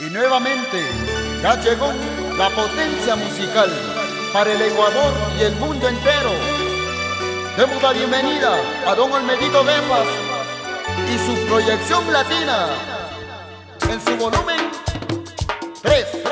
Y nuevamente ya llegó la potencia musical para el Ecuador y el mundo entero. Demos la bienvenida a Don Olmedito Bepas y su proyección latina en su volumen 3.